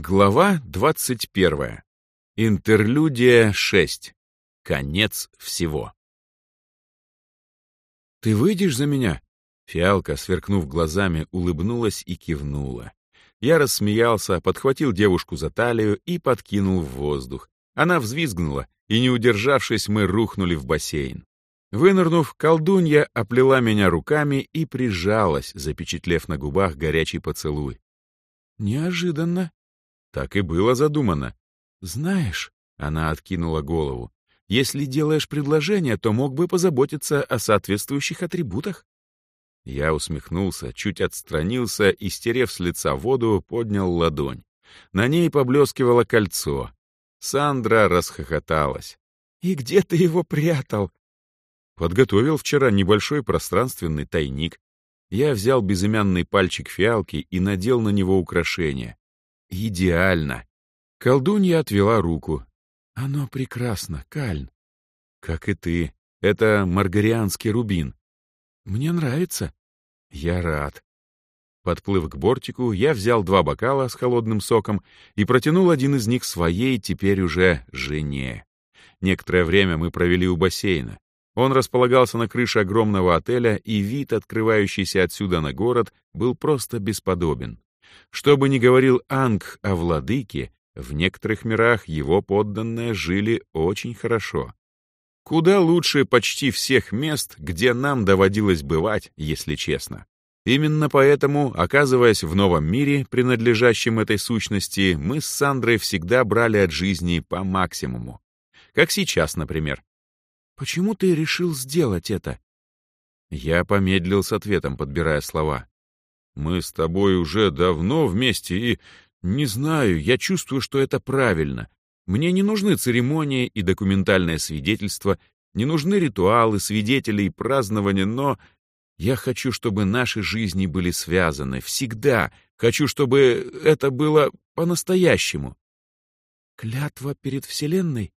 Глава 21. Интерлюдия 6. Конец всего. «Ты выйдешь за меня?» Фиалка, сверкнув глазами, улыбнулась и кивнула. Я рассмеялся, подхватил девушку за талию и подкинул в воздух. Она взвизгнула, и, не удержавшись, мы рухнули в бассейн. Вынырнув, колдунья оплела меня руками и прижалась, запечатлев на губах горячий поцелуй. «Неожиданно», так и было задумано. Знаешь, она откинула голову, если делаешь предложение, то мог бы позаботиться о соответствующих атрибутах. Я усмехнулся, чуть отстранился и, стерев с лица воду, поднял ладонь. На ней поблескивало кольцо. Сандра расхохоталась. «И где ты его прятал?» Подготовил вчера небольшой пространственный тайник. Я взял безымянный пальчик фиалки и надел на него украшение. Идеально. Колдунья отвела руку. Оно прекрасно, Кальн. Как и ты. Это маргарианский рубин. Мне нравится. Я рад. Подплыв к бортику, я взял два бокала с холодным соком и протянул один из них своей, теперь уже жене. Некоторое время мы провели у бассейна. Он располагался на крыше огромного отеля, и вид, открывающийся отсюда на город, был просто бесподобен. Что бы ни говорил Анг о владыке, в некоторых мирах его подданные жили очень хорошо. Куда лучше почти всех мест, где нам доводилось бывать, если честно. Именно поэтому, оказываясь в новом мире, принадлежащем этой сущности, мы с Сандрой всегда брали от жизни по максимуму. Как сейчас, например. «Почему ты решил сделать это?» Я помедлил с ответом, подбирая слова. Мы с тобой уже давно вместе и... Не знаю, я чувствую, что это правильно. Мне не нужны церемонии и документальное свидетельство, не нужны ритуалы, свидетели и празднования, но я хочу, чтобы наши жизни были связаны. Всегда. Хочу, чтобы это было по-настоящему. Клятва перед Вселенной?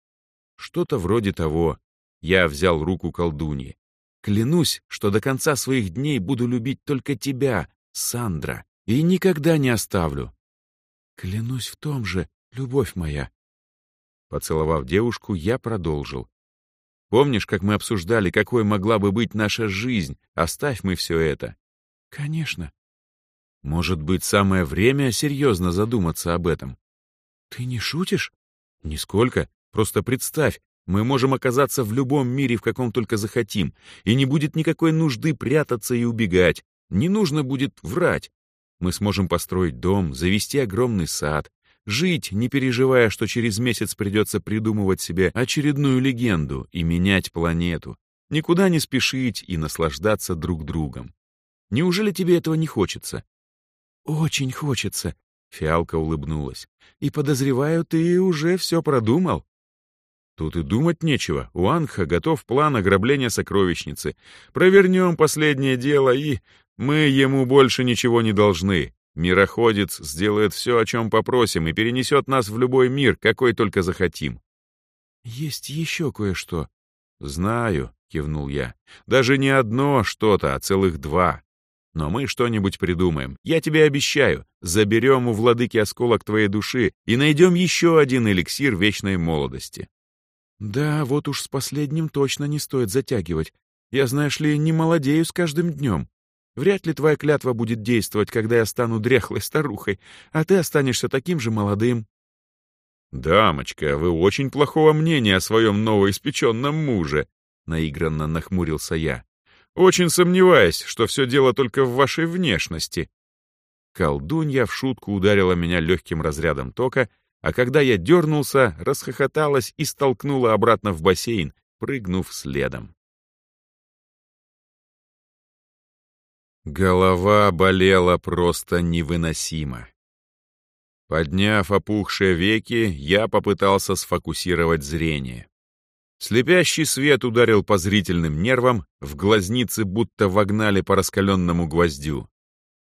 Что-то вроде того. Я взял руку колдуньи. Клянусь, что до конца своих дней буду любить только тебя, Сандра, и никогда не оставлю. Клянусь в том же, любовь моя. Поцеловав девушку, я продолжил. Помнишь, как мы обсуждали, какой могла бы быть наша жизнь? Оставь мы все это. Конечно. Может быть, самое время серьезно задуматься об этом. Ты не шутишь? Нисколько. Просто представь, мы можем оказаться в любом мире, в каком только захотим, и не будет никакой нужды прятаться и убегать. Не нужно будет врать. Мы сможем построить дом, завести огромный сад, жить, не переживая, что через месяц придется придумывать себе очередную легенду и менять планету, никуда не спешить и наслаждаться друг другом. Неужели тебе этого не хочется? Очень хочется, Фиалка улыбнулась. И подозреваю, ты уже все продумал. Тут и думать нечего. У Ангха готов план ограбления сокровищницы. Провернем последнее дело и мы ему больше ничего не должны. Мироходец сделает все, о чем попросим, и перенесет нас в любой мир, какой только захотим. Есть еще кое-что. Знаю, кивнул я. Даже не одно что-то, а целых два. Но мы что-нибудь придумаем. Я тебе обещаю. Заберем у владыки осколок твоей души и найдем еще один эликсир вечной молодости. Да, вот уж с последним точно не стоит затягивать. Я, знаешь ли, не молодею с каждым днем. Вряд ли твоя клятва будет действовать, когда я стану дряхлой старухой, а ты останешься таким же молодым». «Дамочка, вы очень плохого мнения о своем новоиспеченном муже», — наигранно нахмурился я. «Очень сомневаюсь, что все дело только в вашей внешности». Колдунья в шутку ударила меня легким разрядом тока, а когда я дернулся, расхохоталась и столкнула обратно в бассейн, прыгнув следом. Голова болела просто невыносимо. Подняв опухшие веки, я попытался сфокусировать зрение. Слепящий свет ударил по зрительным нервам, в глазницы будто вогнали по раскаленному гвоздю.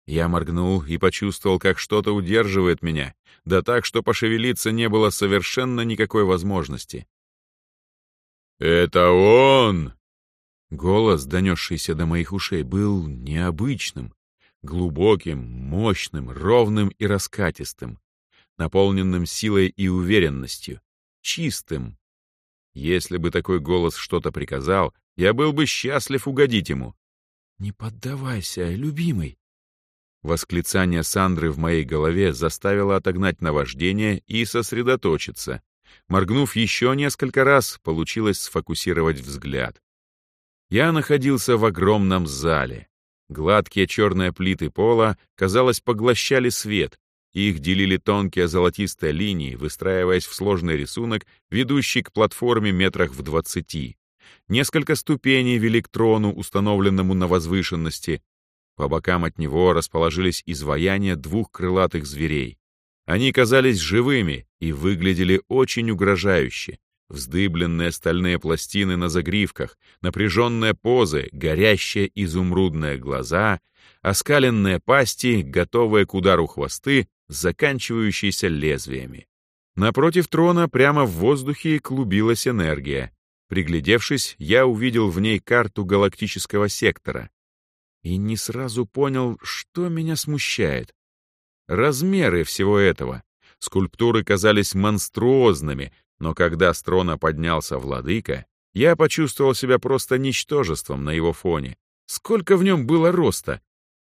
Я моргнул и почувствовал, как что-то удерживает меня, да так, что пошевелиться не было совершенно никакой возможности. «Это он!» Голос, донесшийся до моих ушей, был необычным, глубоким, мощным, ровным и раскатистым. наполненным силой и уверенностью, чистым. Если бы такой голос что-то приказал, я был бы счастлив угодить ему. «Не поддавайся, любимый!» Восклицание Сандры в моей голове заставило отогнать наваждение и сосредоточиться. Моргнув еще несколько раз, получилось сфокусировать взгляд. Я находился в огромном зале. Гладкие черные плиты пола, казалось, поглощали свет, их делили тонкие золотистые линии, выстраиваясь в сложный рисунок, ведущий к платформе метрах в двадцати. Несколько ступеней вели к трону, установленному на возвышенности. По бокам от него расположились изваяния двух крылатых зверей. Они казались живыми и выглядели очень угрожающе. Вздыбленные стальные пластины на загривках, напряженные позы, горящие изумрудные глаза, оскаленные пасти, готовые к удару хвосты, заканчивающиеся лезвиями. Напротив трона прямо в воздухе клубилась энергия. Приглядевшись, я увидел в ней карту галактического сектора. И не сразу понял, что меня смущает. Размеры всего этого. Скульптуры казались монструозными, но когда с трона поднялся владыка, я почувствовал себя просто ничтожеством на его фоне. Сколько в нем было роста?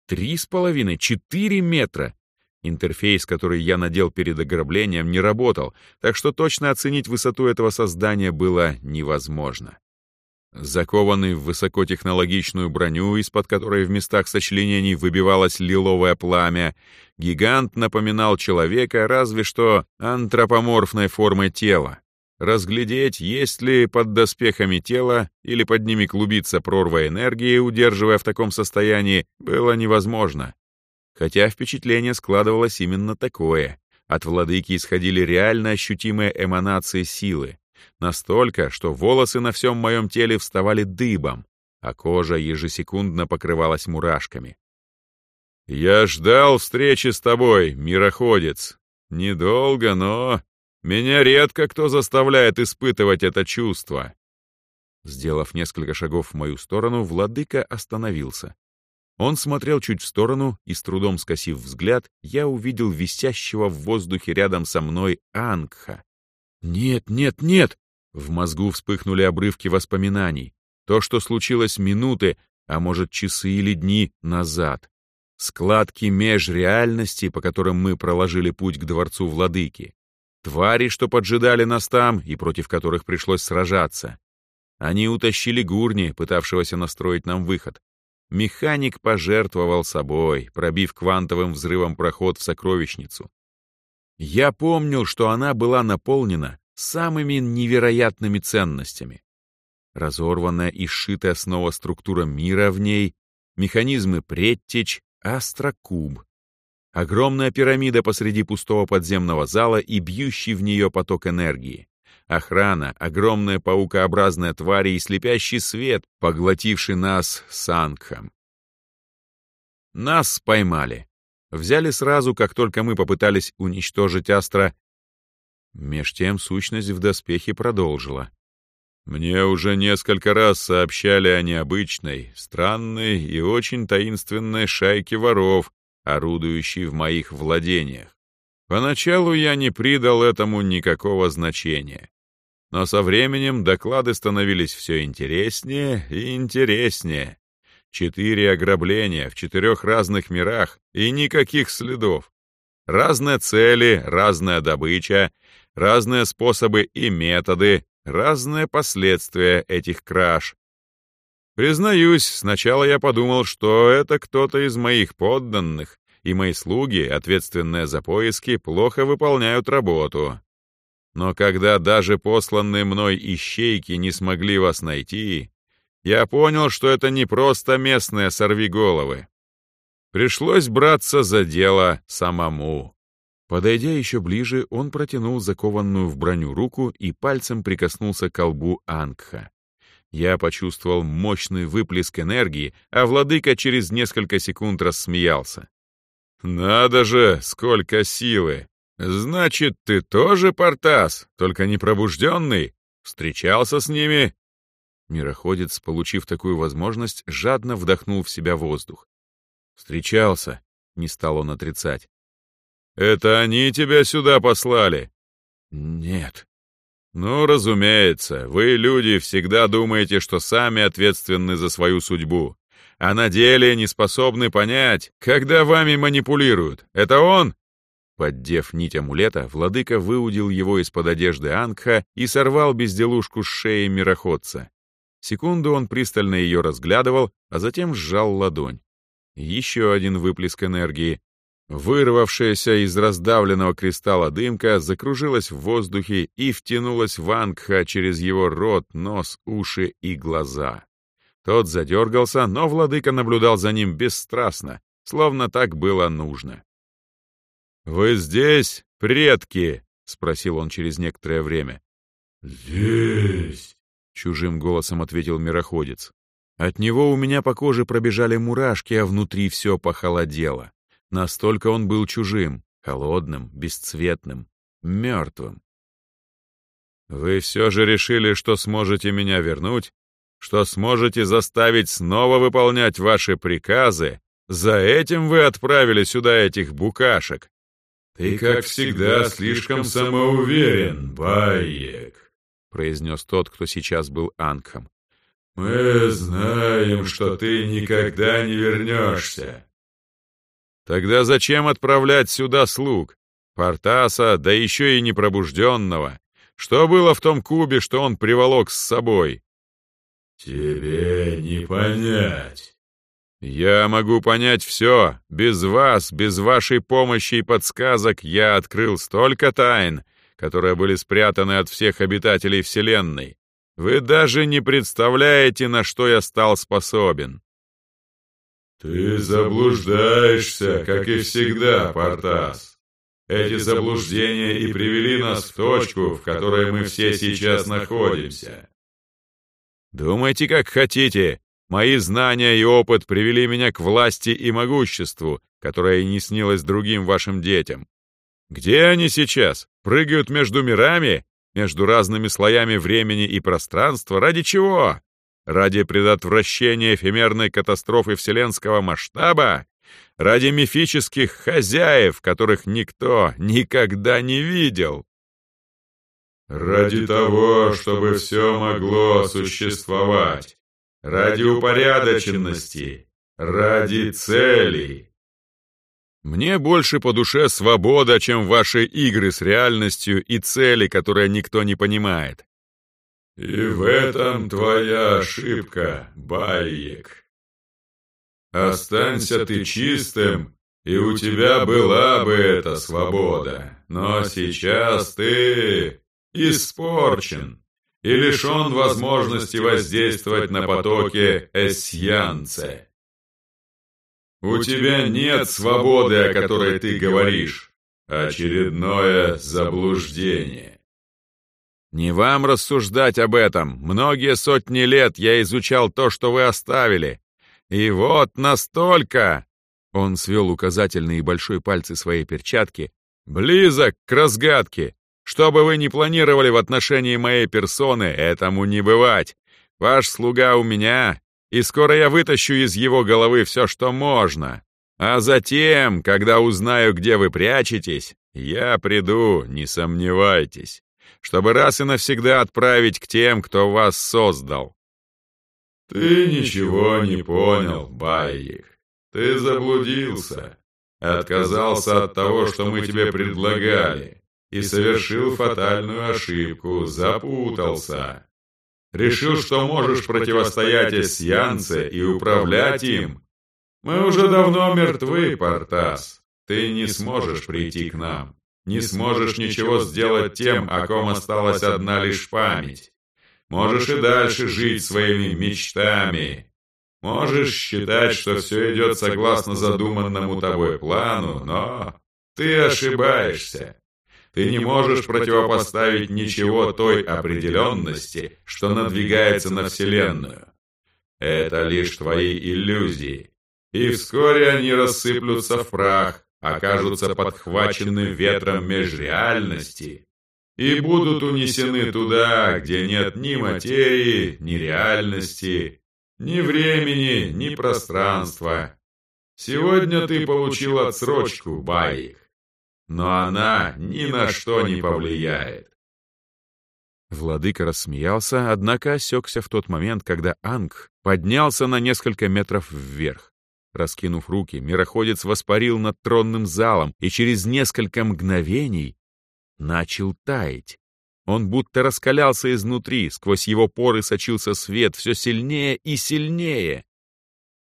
Три с половиной, четыре метра. Интерфейс, который я надел перед ограблением, не работал, так что точно оценить высоту этого создания было невозможно. Закованный в высокотехнологичную броню, из-под которой в местах сочленений выбивалось лиловое пламя, гигант напоминал человека разве что антропоморфной формой тела. Разглядеть, есть ли под доспехами тела или под ними клубится прорва энергии, удерживая в таком состоянии, было невозможно. Хотя впечатление складывалось именно такое. От владыки исходили реально ощутимые эманации силы. Настолько, что волосы на всем моем теле вставали дыбом, а кожа ежесекундно покрывалась мурашками. «Я ждал встречи с тобой, мироходец. Недолго, но меня редко кто заставляет испытывать это чувство». Сделав несколько шагов в мою сторону, владыка остановился. Он смотрел чуть в сторону, и с трудом скосив взгляд, я увидел висящего в воздухе рядом со мной Ангха. «Нет, нет, нет!» В мозгу вспыхнули обрывки воспоминаний. То, что случилось минуты, а может, часы или дни назад. Складки межреальности, по которым мы проложили путь к дворцу владыки. Твари, что поджидали нас там и против которых пришлось сражаться. Они утащили Гурни, пытавшегося настроить нам выход. Механик пожертвовал собой, пробив квантовым взрывом проход в сокровищницу. Я помнил, что она была наполнена самыми невероятными ценностями. Разорванная и сшитая снова структура мира в ней, механизмы предтеч, астрокуб. Огромная пирамида посреди пустого подземного зала и бьющий в нее поток энергии. Охрана, огромная паукообразная тварь и слепящий свет, поглотивший нас с Ангхом. Нас поймали. Взяли сразу, как только мы попытались уничтожить Астра. Меж тем сущность в доспехе продолжила. Мне уже несколько раз сообщали о необычной, странной и очень таинственной шайке воров, орудующей в моих владениях. Поначалу я не придал этому никакого значения. Но со временем доклады становились все интереснее и интереснее. Четыре ограбления в четырех разных мирах и никаких следов. Разные цели, разная добыча, разные способы и методы, разные последствия этих краж. Признаюсь, сначала я подумал, что это кто-то из моих подданных, и мои слуги, ответственные за поиски, плохо выполняют работу. Но когда даже посланные мной ищейки не смогли вас найти, я понял, что это не просто местные сорвиголовы. Пришлось браться за дело самому. Подойдя еще ближе, он протянул закованную в броню руку и пальцем прикоснулся к колбу Ангха. Я почувствовал мощный выплеск энергии, а владыка через несколько секунд рассмеялся. «Надо же, сколько силы! «Значит, ты тоже Портас, только не пробужденный? Встречался с ними?» Мироходец, получив такую возможность, жадно вдохнул в себя воздух. «Встречался», — не стал он отрицать. Это они тебя сюда послали?» «Нет». «Ну, разумеется, вы, люди, всегда думаете, что сами ответственны за свою судьбу, а на деле не способны понять, когда вами манипулируют. Это он?» Поддев нить амулета, владыка выудил его из-под одежды Ангха и сорвал безделушку с шеи мироходца. Секунду он пристально ее разглядывал, а затем сжал ладонь. Еще один выплеск энергии. Вырвавшаяся из раздавленного кристалла дымка закружилась в воздухе и втянулась в Ангха через его рот, нос, уши и глаза. Тот задергался, но владыка наблюдал за ним бесстрастно, словно так было нужно. «Вы здесь, предки?» — спросил он через некоторое время. «Здесь!» — чужим голосом ответил мироходец. От него у меня по коже пробежали мурашки, а внутри все похолодело. Настолько он был чужим, холодным, бесцветным, мертвым. «Вы все же решили, что сможете меня вернуть? Что сможете заставить снова выполнять ваши приказы? За этим вы отправили сюда этих букашек?» «Ты, как всегда, слишком самоуверен, Байек», произнес тот, кто сейчас был Ангхом. «Мы знаем, что ты никогда не вернешься». «Тогда зачем отправлять сюда слуг? Портаса, да еще и непробужденного. Что было в том кубе, что он приволок с собой?» «Тебе не понять». «Я могу понять все. Без вас, без вашей помощи и подсказок я открыл столько тайн, которые были спрятаны от всех обитателей Вселенной. Вы даже не представляете, на что я стал способен. Ты заблуждаешься, как и всегда, Портас. Эти заблуждения и привели нас в точку, в которой мы все сейчас находимся. Думайте, как хотите. Мои знания и опыт привели меня к власти и могуществу, которое не снилось другим вашим детям. Где они сейчас? Прыгают между мирами? Между разными слоями времени и пространства? Ради чего? Ради предотвращения эфемерной катастрофы вселенского масштаба? Ради мифических хозяев, которых никто никогда не видел? Ради того, чтобы все могло существовать. Ради упорядоченности. Ради целей. Мне больше по душе свобода, чем ваши игры с реальностью и цели, которые никто не понимает. И в этом твоя ошибка, Байек. Останься ты чистым, и у тебя была бы эта свобода. Но сейчас ты испорчен и лишен возможности воздействовать на потоки эсьянце. У тебя нет свободы, о которой ты говоришь. Очередное заблуждение. Не вам рассуждать об этом. Многие сотни лет я изучал то, что вы оставили. И вот настолько... Он свел указательные и большой пальцы своей перчатки. Близок к разгадке. Что бы вы ни планировали в отношении моей персоны, этому не бывать. Ваш слуга у меня, и скоро я вытащу из его головы все, что можно. А затем, когда узнаю, где вы прячетесь, я приду, не сомневайтесь, чтобы раз и навсегда отправить к тем, кто вас создал». «Ты ничего не понял, Байик. Ты заблудился, отказался от того, что мы тебе предлагали, и совершил фатальную ошибку, запутался. Решил, что можешь противостоять Эсьянце и управлять им? Мы уже давно мертвы, Портас. Ты не сможешь прийти к нам. Не сможешь ничего сделать тем, о ком осталась одна лишь память. Можешь и дальше жить своими мечтами. Можешь считать, что все идет согласно задуманному тобой плану, но ты ошибаешься. Ты не можешь противопоставить ничего той определенности, что надвигается на Вселенную. Это лишь твои иллюзии. И вскоре они рассыплются в прах, окажутся подхвачены ветром межреальности и будут унесены туда, где нет ни материи, ни реальности, ни времени, ни пространства. Сегодня ты получил отсрочку, Байик. но она ни на что не повлияет. Владыка рассмеялся, однако осекся в тот момент, когда Анг поднялся на несколько метров вверх. Раскинув руки, мироходец воспарил над тронным залом и через несколько мгновений начал таять. Он будто раскалялся изнутри, сквозь его поры сочился свет все сильнее и сильнее.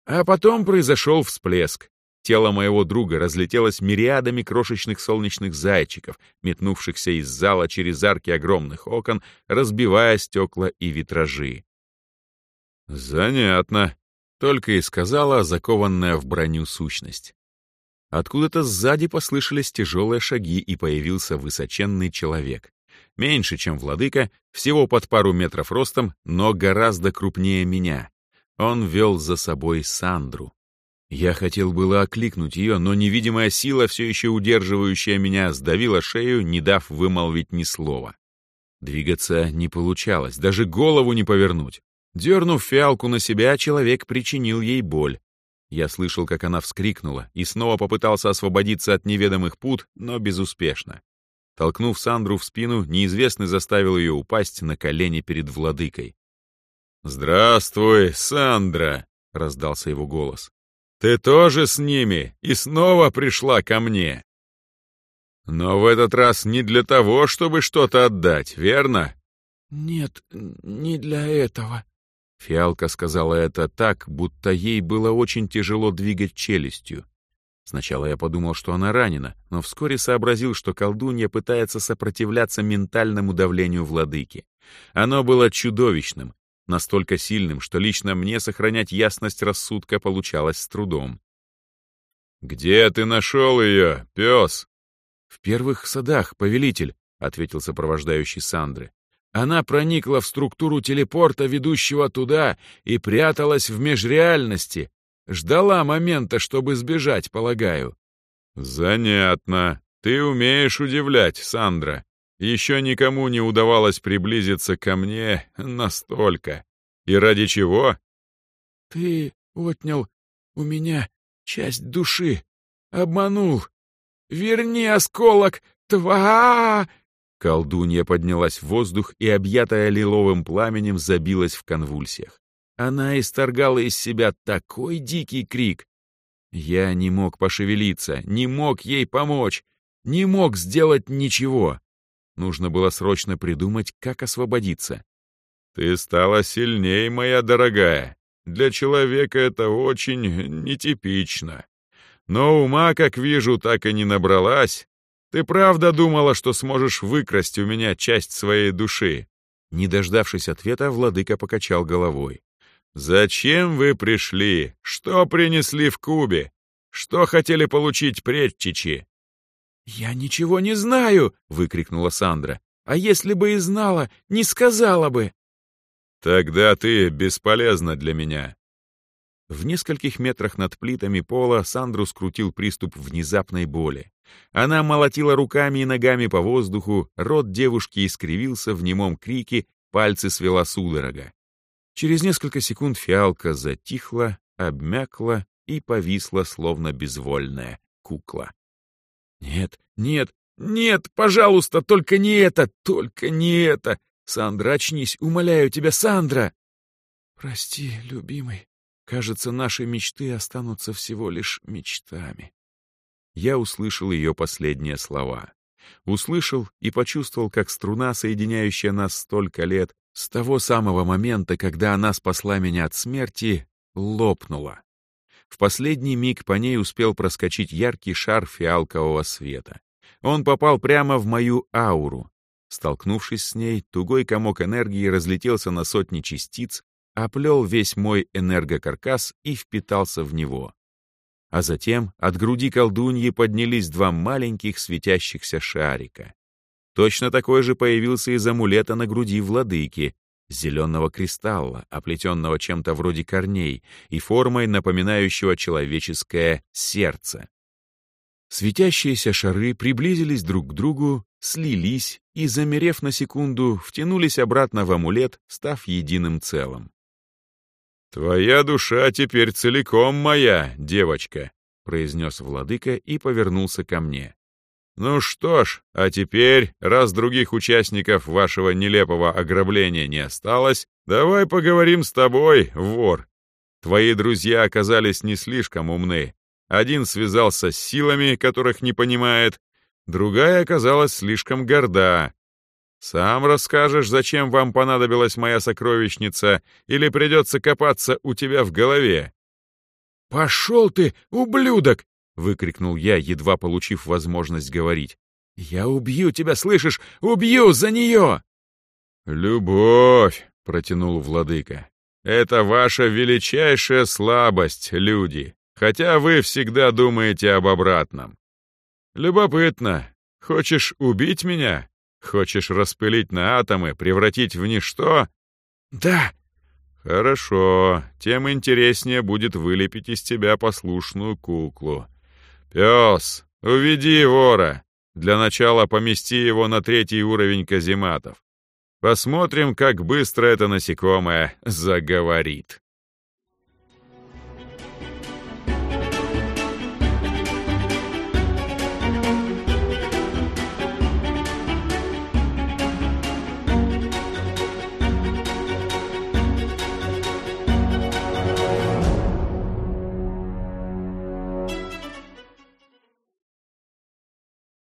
А потом произошел всплеск. Тело моего друга разлетелось мириадами крошечных солнечных зайчиков, метнувшихся из зала через арки огромных окон, разбивая стекла и витражи. «Занятно», — только и сказала закованная в броню сущность. Откуда-то сзади послышались тяжелые шаги, и появился высоченный человек. Меньше, чем владыка, всего под пару метров ростом, но гораздо крупнее меня. Он вел за собой Сандру. Я хотел было окликнуть ее, но невидимая сила, все еще удерживающая меня, сдавила шею, не дав вымолвить ни слова. Двигаться не получалось, даже голову не повернуть. Дернув фиалку на себя, человек причинил ей боль. Я слышал, как она вскрикнула, и снова попытался освободиться от неведомых пут, но безуспешно. Толкнув Сандру в спину, неизвестный заставил ее упасть на колени перед владыкой. «Здравствуй, Сандра!» — раздался его голос. Ты тоже с ними и снова пришла ко мне. Но в этот раз не для того, чтобы что-то отдать, верно? Нет, не для этого. Фиалка сказала это так, будто ей было очень тяжело двигать челюстью. Сначала я подумал, что она ранена, но вскоре сообразил, что колдунья пытается сопротивляться ментальному давлению владыки. Оно было чудовищным, настолько сильным, что лично мне сохранять ясность рассудка получалось с трудом. «Где ты нашел ее, пес?» «В первых садах, повелитель», — ответил сопровождающий Сандры. «Она проникла в структуру телепорта, ведущего туда, и пряталась в межреальности. Ждала момента, чтобы сбежать, полагаю». «Занятно. Ты умеешь удивлять, Сандра. Еще никому не удавалось приблизиться ко мне настолько. И ради чего? Ты отнял у меня часть души. Обманул. Верни осколок, тва! Колдунья поднялась в воздух и, объятая лиловым пламенем, забилась в конвульсиях. Она исторгала из себя такой дикий крик. Я не мог пошевелиться, не мог ей помочь, не мог сделать ничего. Нужно было срочно придумать, как освободиться. «Ты стала сильней, моя дорогая. Для человека это очень нетипично. Но ума, как вижу, так и не набралась. Ты правда думала, что сможешь выкрасть у меня часть своей души?» Не дождавшись ответа, владыка покачал головой. «Зачем вы пришли? Что принесли в Кубе? Что хотели получить предчичи? «Я ничего не знаю!» — выкрикнула Сандра. «А если бы и знала, не сказала бы!» «Тогда ты бесполезна для меня!» В нескольких метрах над плитами пола Сандру скрутил приступ внезапной боли. Она молотила руками и ногами по воздуху, рот девушки искривился в немом крике, пальцы свела судорога. Через несколько секунд фиалка затихла, обмякла и повисла, словно безвольная кукла. «Нет, нет, нет, пожалуйста, только не это, только не это! Сандра, очнись, умоляю тебя, Сандра!» «Прости, любимый, кажется, наши мечты останутся всего лишь мечтами». Я услышал ее последние слова. Услышал и почувствовал, как струна, соединяющая нас столько лет, с того самого момента, когда она спасла меня от смерти, лопнула. В последний миг по ней успел проскочить яркий шар фиалкового света. Он попал прямо в мою ауру. Столкнувшись с ней, тугой комок энергии разлетелся на сотни частиц, оплел весь мой энергокаркас и впитался в него. А затем от груди колдуньи поднялись два маленьких светящихся шарика. Точно такой же появился из амулета на груди владыки, зеленого кристалла, оплетенного чем-то вроде корней и формой, напоминающего человеческое сердце. Светящиеся шары приблизились друг к другу, слились и, замерев на секунду, втянулись обратно в амулет, став единым целым. «Твоя душа теперь целиком моя, девочка», — произнес владыка и повернулся ко мне. Ну что ж, а теперь, раз других участников вашего нелепого ограбления не осталось, давай поговорим с тобой, вор. Твои друзья оказались не слишком умны. Один связался с силами, которых не понимает, другая оказалась слишком горда. Сам расскажешь, зачем вам понадобилась моя сокровищница, или придется копаться у тебя в голове?» «Пошел ты, ублюдок!» — выкрикнул я, едва получив возможность говорить. «Я убью тебя, слышишь? Убью за нее!» «Любовь!» — протянул владыка. «Это ваша величайшая слабость, люди, хотя вы всегда думаете об обратном. Любопытно. Хочешь убить меня? Хочешь распылить на атомы, превратить в ничто?» «Да!» «Хорошо, тем интереснее будет вылепить из тебя послушную куклу. «Пес, уведи вора. Для начала помести его на третий уровень казематов. Посмотрим, как быстро это насекомое заговорит».